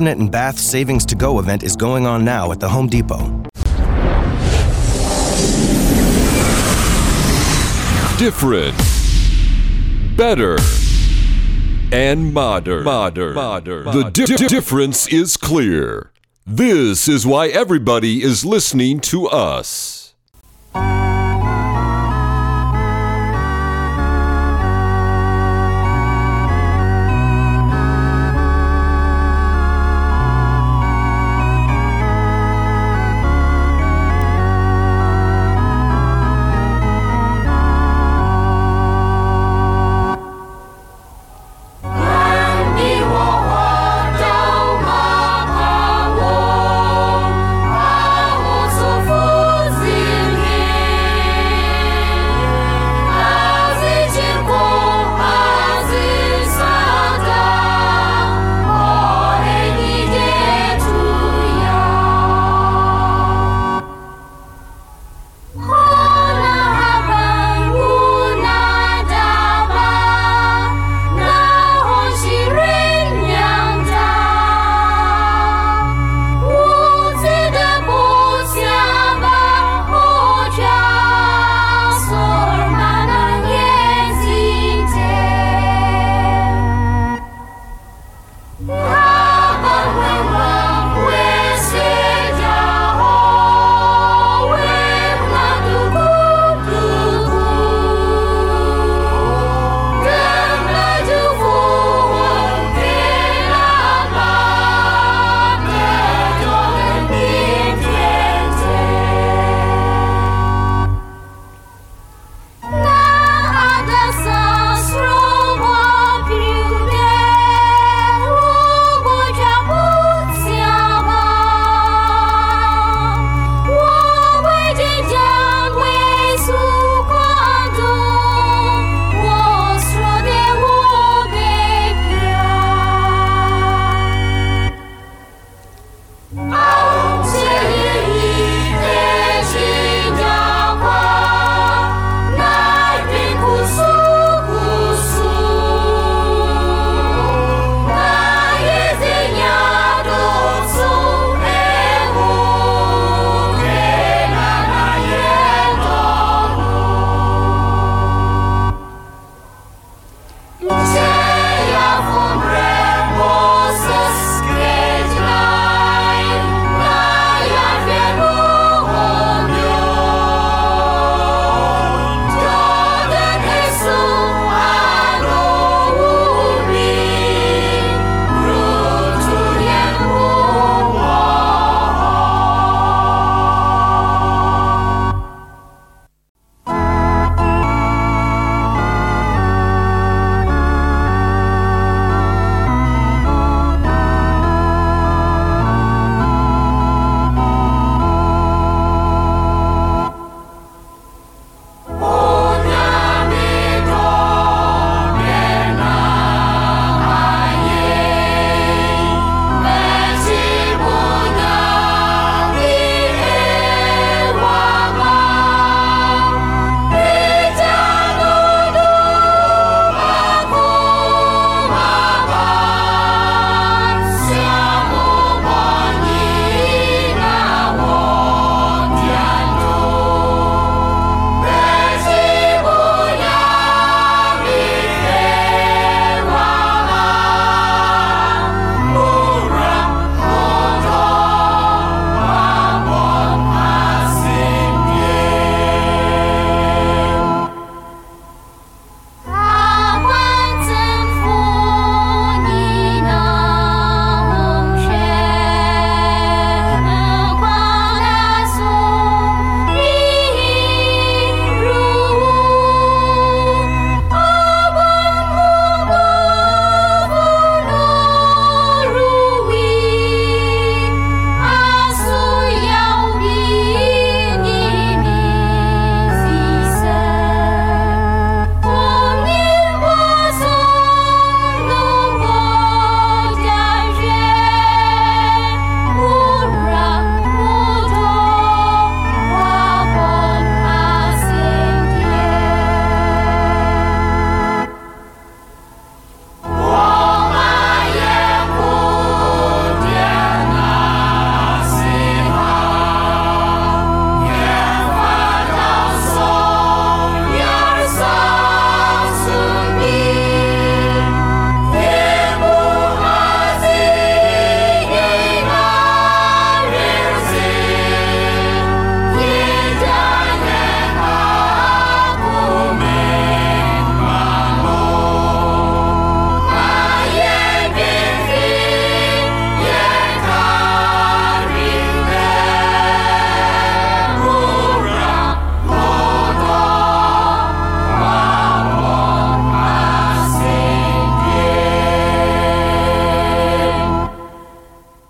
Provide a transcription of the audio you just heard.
Cabinet and bath savings to go event is going on now at the Home Depot. Different. Better. And modern. Modern. Modern. The di- di- difference is clear. This is why everybody is listening to us. 你